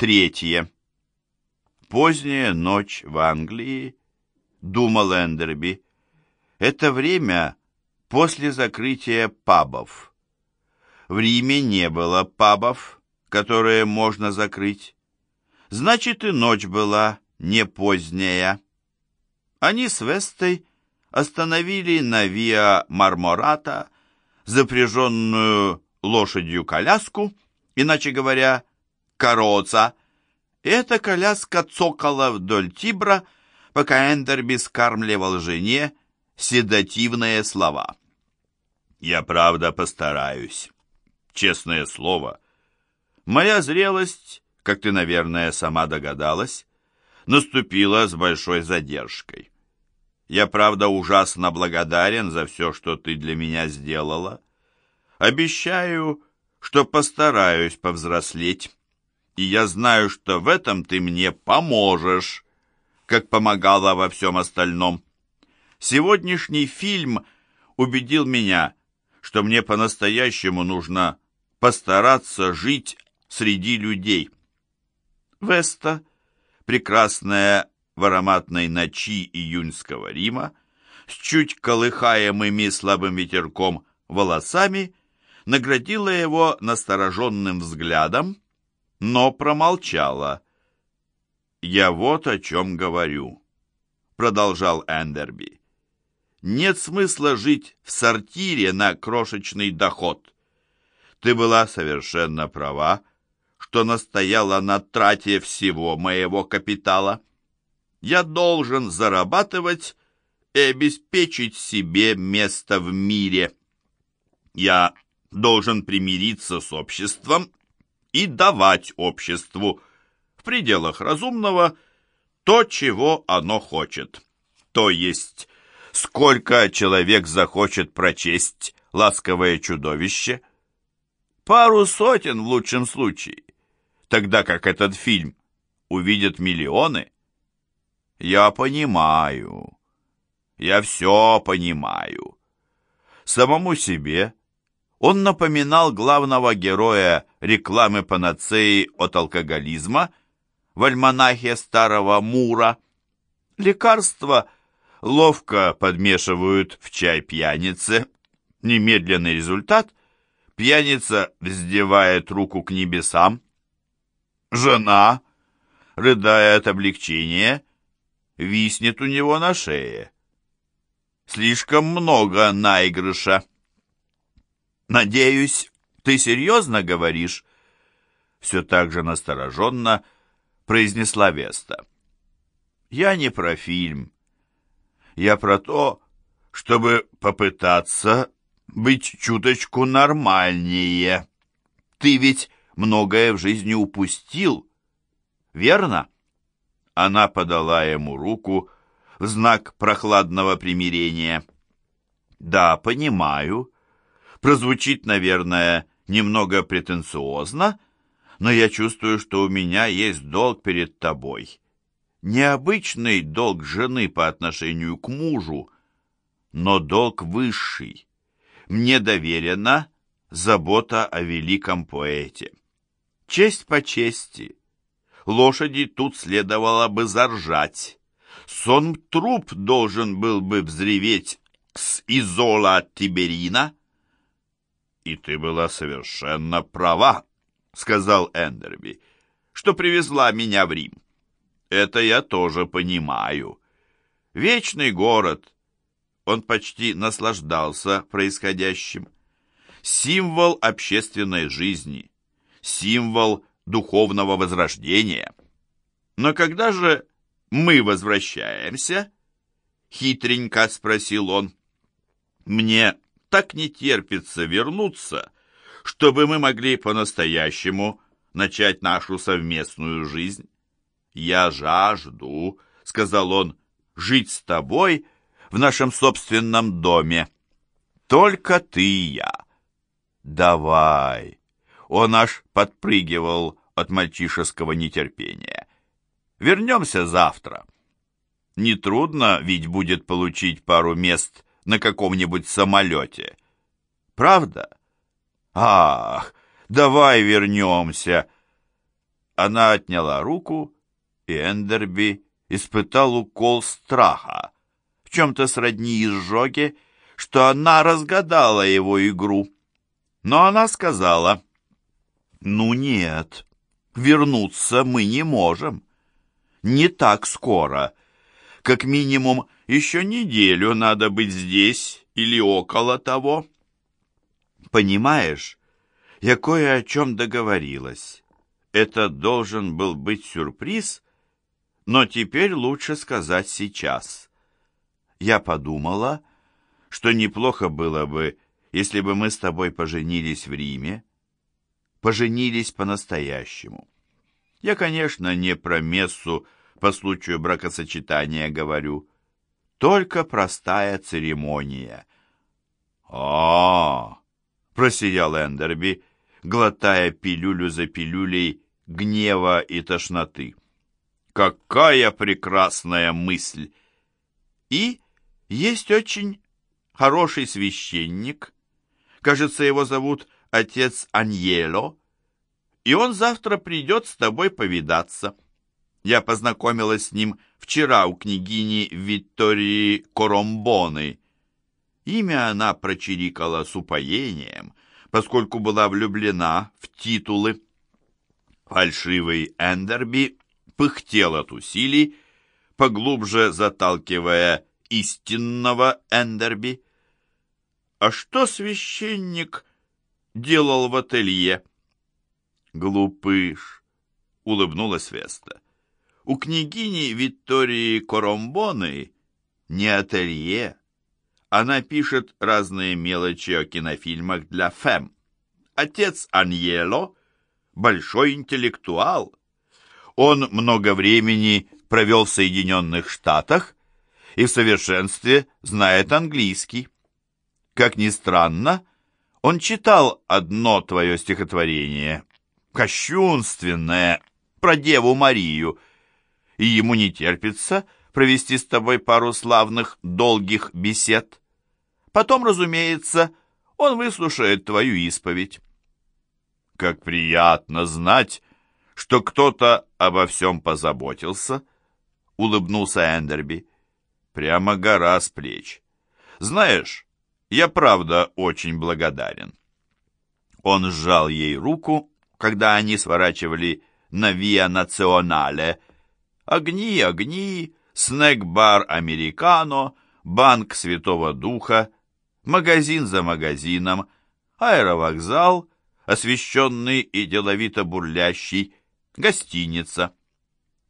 Третье. Поздняя ночь в Англии, думал Эндерби, это время после закрытия пабов. В Риме не было пабов, которые можно закрыть. Значит, и ночь была не поздняя. Они с Вестой остановили на Виа Мармората запряженную лошадью коляску, иначе говоря, короца. Эта коляска цокала вдоль Тибра, пока Эндерби скармливал жене седативные слова. «Я правда постараюсь. Честное слово. Моя зрелость, как ты, наверное, сама догадалась, наступила с большой задержкой. Я, правда, ужасно благодарен за все, что ты для меня сделала. Обещаю, что постараюсь повзрослеть, и я знаю, что в этом ты мне поможешь, как помогала во всем остальном. Сегодняшний фильм убедил меня, что мне по-настоящему нужно постараться жить среди людей. Веста, прекрасная в ароматной ночи июньского Рима, с чуть колыхаемыми слабым ветерком волосами, наградила его настороженным взглядом, но промолчала. «Я вот о чем говорю», — продолжал Эндерби. «Нет смысла жить в сортире на крошечный доход. Ты была совершенно права, что настояла на трате всего моего капитала. Я должен зарабатывать и обеспечить себе место в мире. Я должен примириться с обществом и давать обществу в пределах разумного то, чего оно хочет. То есть, сколько человек захочет прочесть «Ласковое чудовище»? Пару сотен в лучшем случае, тогда как этот фильм увидят миллионы. Я понимаю, я все понимаю. Самому себе он напоминал главного героя рекламы панацеи от алкоголизма в альманахе старого Мура. Лекарства ловко подмешивают в чай пьяницы. Немедленный результат – пьяница вздевает руку к небесам. Жена, рыдая от облегчения, виснет у него на шее. Слишком много наигрыша. «Надеюсь, ты серьезно говоришь?» Все так же настороженно произнесла Веста. «Я не про фильм. Я про то, чтобы попытаться быть чуточку нормальнее. Ты ведь многое в жизни упустил, верно?» Она подала ему руку в знак прохладного примирения. «Да, понимаю. Прозвучит, наверное, немного претенциозно, но я чувствую, что у меня есть долг перед тобой. Необычный долг жены по отношению к мужу, но долг высший. Мне доверена забота о великом поэте. Честь по чести. Лошади тут следовало бы заржать. Сон труп должен был бы взреветь с изола Тиберина. «И ты была совершенно права», — сказал Эндерби, — «что привезла меня в Рим. Это я тоже понимаю. Вечный город». Он почти наслаждался происходящим. Символ общественной жизни, символ духовного возрождения. Но когда же мы возвращаемся? Хитренько спросил он. Мне так не терпится вернуться, чтобы мы могли по-настоящему начать нашу совместную жизнь. Я жажду, сказал он, жить с тобой в нашем собственном доме. Только ты и я. Давай. Он аж подпрыгивал от мальчишеского нетерпения. Вернемся завтра. Нетрудно ведь будет получить пару мест на каком-нибудь самолете. Правда? Ах, давай вернемся. Она отняла руку, и Эндерби испытал укол страха, в чем-то сродни изжоге, что она разгадала его игру. Но она сказала, «Ну нет, вернуться мы не можем. Не так скоро. Как минимум, еще неделю надо быть здесь или около того». «Понимаешь, я кое о чем договорилась. Это должен был быть сюрприз, но теперь лучше сказать сейчас. Я подумала, что неплохо было бы, если бы мы с тобой поженились в Риме, поженились по-настоящему. Я, конечно, не про мессу по случаю бракосочетания говорю, только простая церемония. а, -а, просиял Эндерби, глотая пилюлю за пилюлей гнева и тошноты. «Какая прекрасная мысль!» И есть очень хороший священник, кажется, его зовут отец Аньело, и он завтра придет с тобой повидаться. Я познакомилась с ним вчера у княгини Виктории Коромбоны. Имя она прочирикала с упоением, поскольку была влюблена в титулы. Фальшивый Эндерби пыхтел от усилий, поглубже заталкивая истинного Эндерби. А что священник делал в ателье? Глупыш, улыбнулась Веста. У княгини Виктории Коромбоны не ателье. Она пишет разные мелочи о кинофильмах для ФЭМ. Отец Аньело — большой интеллектуал. Он много времени провел в Соединенных Штатах и в совершенстве знает английский. Как ни странно, он читал одно твое стихотворение, кощунственное, про Деву Марию, и ему не терпится провести с тобой пару славных долгих бесед. Потом, разумеется, он выслушает твою исповедь. Как приятно знать, что кто-то обо всем позаботился, улыбнулся Эндерби. Прямо гора с плеч. Знаешь, я правда очень благодарен. Он сжал ей руку, когда они сворачивали на Виа Национале. Огни, огни, снэк-бар Американо, банк Святого Духа, магазин за магазином, аэровокзал, освещенный и деловито бурлящий, гостиница.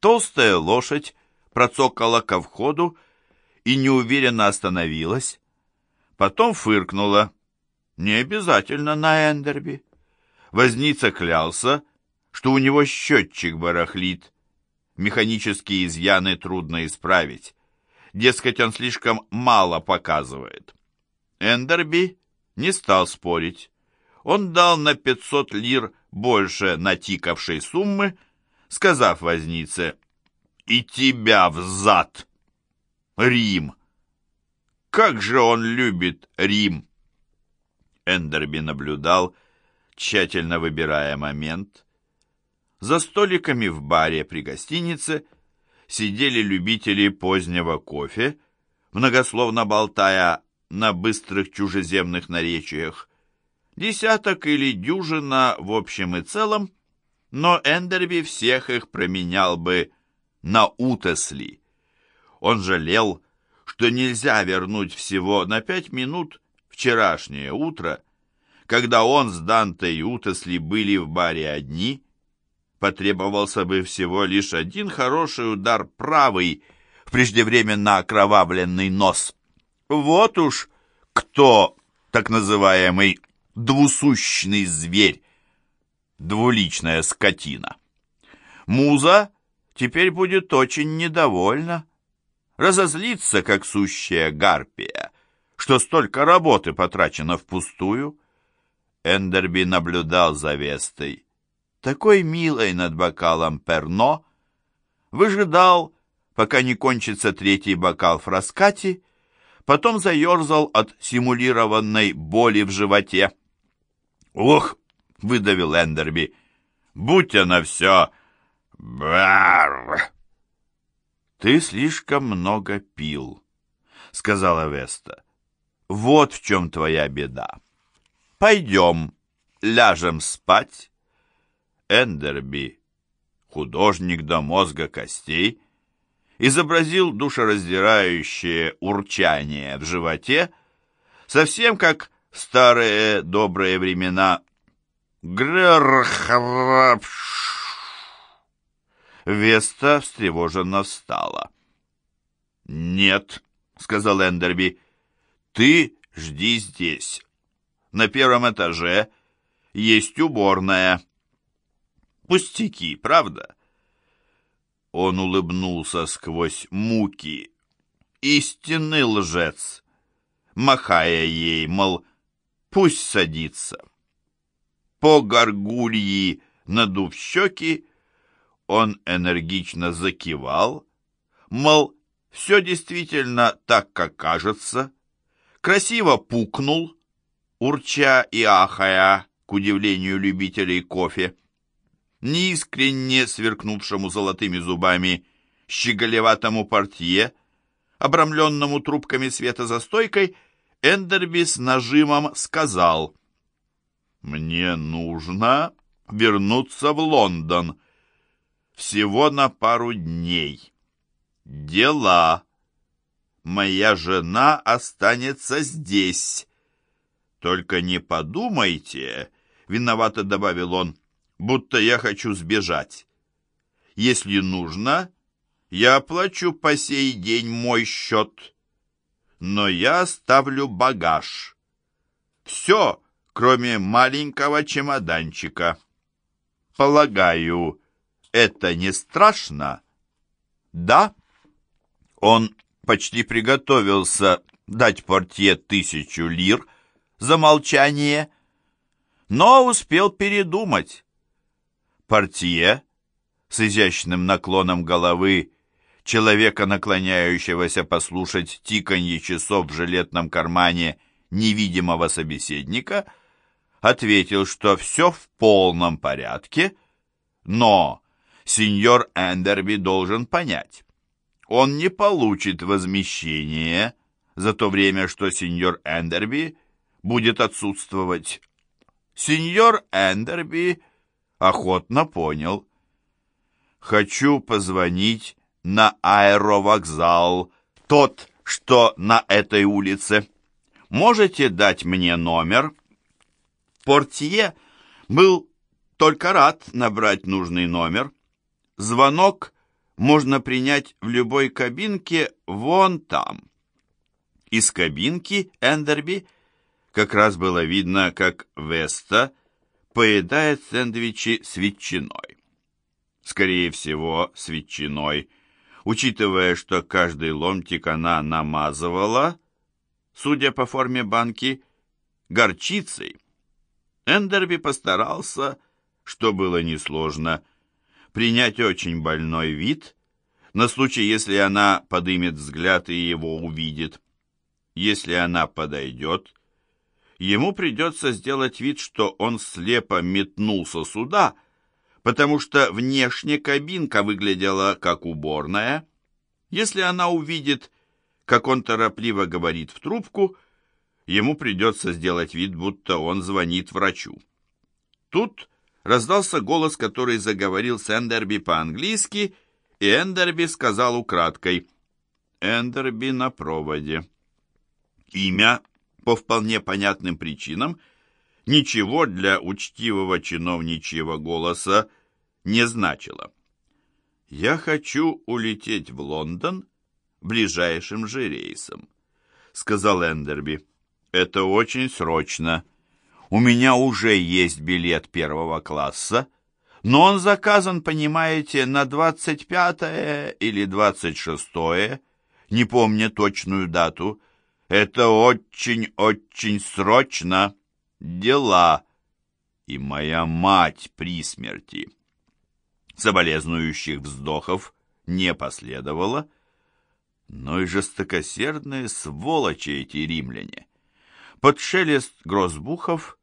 Толстая лошадь процокала ко входу и неуверенно остановилась. Потом фыркнула. Не обязательно на Эндерби. Возница клялся, что у него счетчик барахлит. Механические изъяны трудно исправить. Дескать, он слишком мало показывает. Эндерби не стал спорить. Он дал на 500 лир больше натикавшей суммы, сказав вознице «И тебя в зад!» Рим. Как же он любит Рим! Эндерби наблюдал, тщательно выбирая момент. За столиками в баре при гостинице сидели любители позднего кофе, многословно болтая на быстрых чужеземных наречиях. Десяток или дюжина в общем и целом, но Эндерби всех их променял бы на Утесли. Он жалел, что нельзя вернуть всего на пять минут вчерашнее утро, когда он с Данте и Утесли были в баре одни, потребовался бы всего лишь один хороший удар правый в преждевременно окровавленный нос. Вот уж кто так называемый двусущный зверь, двуличная скотина. Муза теперь будет очень недовольна разозлиться, как сущая гарпия, что столько работы потрачено впустую. Эндерби наблюдал за Вестой, такой милой над бокалом перно, выжидал, пока не кончится третий бокал фраскати, потом заерзал от симулированной боли в животе. Ух, — выдавил Эндерби. «Будь она все! Бар!» «Ты слишком много пил», — сказала Веста. «Вот в чем твоя беда. Пойдем, ляжем спать, Эндерби, художник до мозга костей, изобразил душераздирающее урчание в животе, совсем как в старые добрые времена Гррхрапш. Веста встревоженно встала. «Нет», — сказал Эндерби, — «ты жди здесь. На первом этаже есть уборная». «Пустяки, правда?» Он улыбнулся сквозь муки. «Истинный лжец!» Махая ей, мол, пусть садится. По горгульи, надув щеки, он энергично закивал, мол, все действительно так, как кажется, красиво пукнул, урча и ахая, к удивлению любителей кофе, неискренне сверкнувшему золотыми зубами щеголеватому портье, обрамленному трубками света за стойкой, Эндерби с нажимом сказал «Мне нужно вернуться в Лондон всего на пару дней». «Дела. Моя жена останется здесь. Только не подумайте, — виновато добавил он, — будто я хочу сбежать. Если нужно, я оплачу по сей день мой счет, но я оставлю багаж. Все, кроме маленького чемоданчика. Полагаю, это не страшно? Да?» Он почти приготовился дать портье тысячу лир за молчание, но успел передумать. Портье с изящным наклоном головы человека, наклоняющегося послушать тиканье часов в жилетном кармане невидимого собеседника, ответил, что все в полном порядке, но сеньор Эндерби должен понять, он не получит возмещения за то время, что сеньор Эндерби будет отсутствовать. Сеньор Эндерби охотно понял. «Хочу позвонить на аэровокзал, тот, что на этой улице. Можете дать мне номер?» Портье был только рад набрать нужный номер. Звонок можно принять в любой кабинке вон там. Из кабинки Эндерби как раз было видно, как Веста поедает сэндвичи с ветчиной. Скорее всего, с ветчиной, учитывая, что каждый ломтик она намазывала, судя по форме банки, горчицей. Эндерби постарался, что было несложно, принять очень больной вид на случай, если она подымет взгляд и его увидит. Если она подойдет, ему придется сделать вид, что он слепо метнулся сюда, потому что внешне кабинка выглядела как уборная. Если она увидит, как он торопливо говорит в трубку, ему придется сделать вид, будто он звонит врачу. Тут раздался голос, который заговорил с Эндерби по-английски, и Эндерби сказал украдкой «Эндерби на проводе». Имя, по вполне понятным причинам, ничего для учтивого чиновничьего голоса не значило. «Я хочу улететь в Лондон ближайшим же рейсом», — сказал Эндерби. «Это очень срочно». У меня уже есть билет первого класса, но он заказан, понимаете, на 25 или 26 не помню точную дату. Это очень-очень срочно. Дела. И моя мать при смерти. Соболезнующих вздохов не последовало, но и жестокосердные сволочи эти римляне. Под шелест грозбухов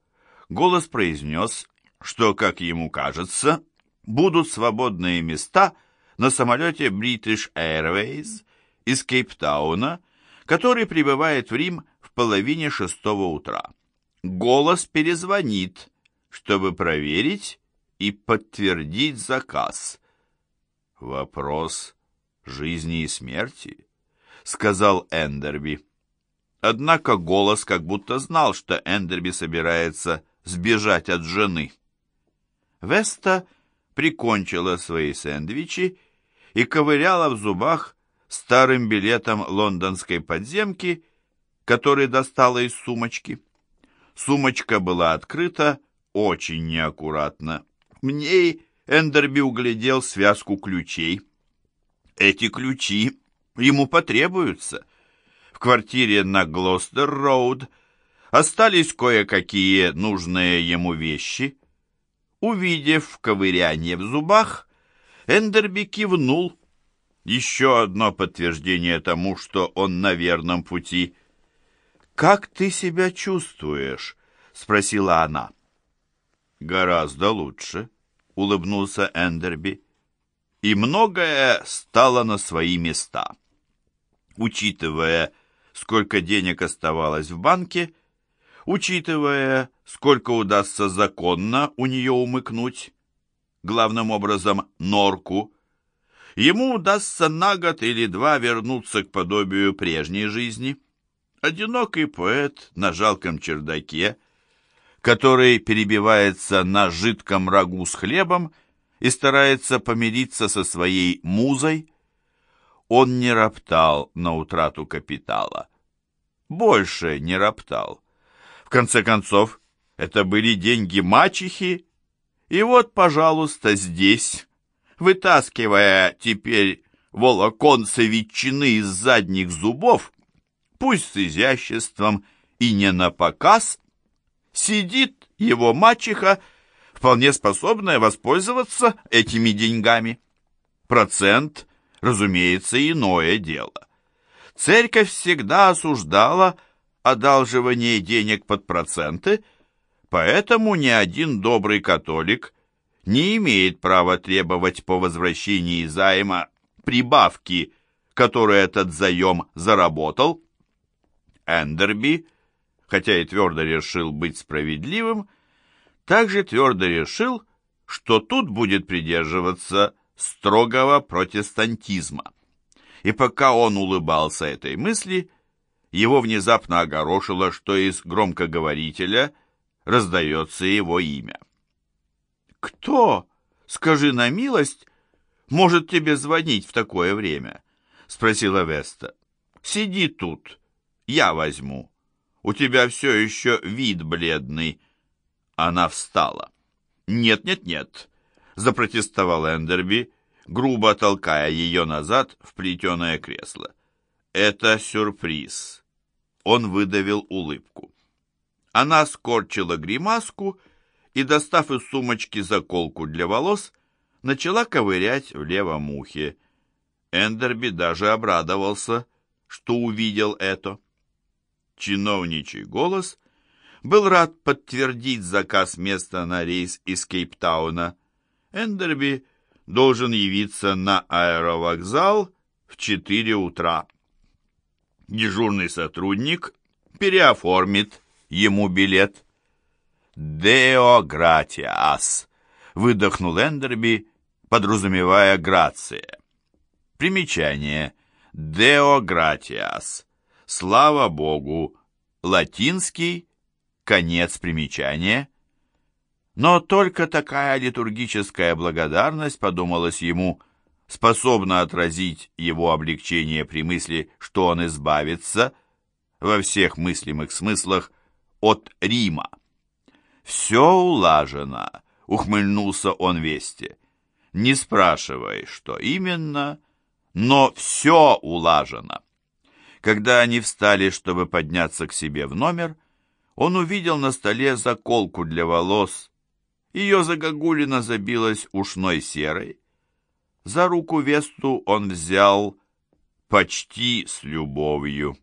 голос произнес, что, как ему кажется, будут свободные места на самолете British Airways из Кейптауна, который прибывает в Рим в половине шестого утра. Голос перезвонит, чтобы проверить и подтвердить заказ. Вопрос жизни и смерти, сказал Эндерби. Однако голос как будто знал, что Эндерби собирается сбежать от жены. Веста прикончила свои сэндвичи и ковыряла в зубах старым билетом лондонской подземки, который достала из сумочки. Сумочка была открыта очень неаккуратно. В ней Эндерби углядел связку ключей. Эти ключи ему потребуются. В квартире на Глостер-Роуд остались кое-какие нужные ему вещи. Увидев ковыряние в зубах, Эндерби кивнул. Еще одно подтверждение тому, что он на верном пути. «Как ты себя чувствуешь?» — спросила она. «Гораздо лучше», — улыбнулся Эндерби. «И многое стало на свои места. Учитывая, сколько денег оставалось в банке, учитывая, сколько удастся законно у нее умыкнуть, главным образом норку, ему удастся на год или два вернуться к подобию прежней жизни. Одинокий поэт на жалком чердаке, который перебивается на жидком рагу с хлебом и старается помириться со своей музой, он не роптал на утрату капитала. Больше не роптал. В конце концов, это были деньги мачехи, и вот, пожалуйста, здесь, вытаскивая теперь волоконцы ветчины из задних зубов, пусть с изяществом и не на показ, сидит его мачеха, вполне способная воспользоваться этими деньгами. Процент, разумеется, иное дело. Церковь всегда осуждала одалживание денег под проценты, поэтому ни один добрый католик не имеет права требовать по возвращении займа прибавки, которую этот заем заработал. Эндерби хотя и твердо решил быть справедливым, также твердо решил, что тут будет придерживаться строгого протестантизма. И пока он улыбался этой мысли, его внезапно огорошило, что из громкоговорителя раздается его имя. «Кто, скажи на милость, может тебе звонить в такое время?» — спросила Веста. «Сиди тут, я возьму». У тебя все еще вид бледный». Она встала. «Нет, нет, нет», — запротестовал Эндерби, грубо толкая ее назад в плетеное кресло. «Это сюрприз». Он выдавил улыбку. Она скорчила гримаску и, достав из сумочки заколку для волос, начала ковырять в левом ухе. Эндерби даже обрадовался, что увидел это чиновничий голос, был рад подтвердить заказ места на рейс из Кейптауна. Эндерби должен явиться на аэровокзал в 4 утра. Дежурный сотрудник переоформит ему билет. «Део гратиас», — выдохнул Эндерби, подразумевая «грация». Примечание. «Део гратиас» Слава Богу, латинский, конец примечания. Но только такая литургическая благодарность, подумалось ему, способна отразить его облегчение при мысли, что он избавится во всех мыслимых смыслах от Рима. «Все улажено», — ухмыльнулся он весте. «Не спрашивай, что именно, но все улажено». Когда они встали, чтобы подняться к себе в номер, он увидел на столе заколку для волос. Ее загогулина забилась ушной серой. За руку Весту он взял почти с любовью.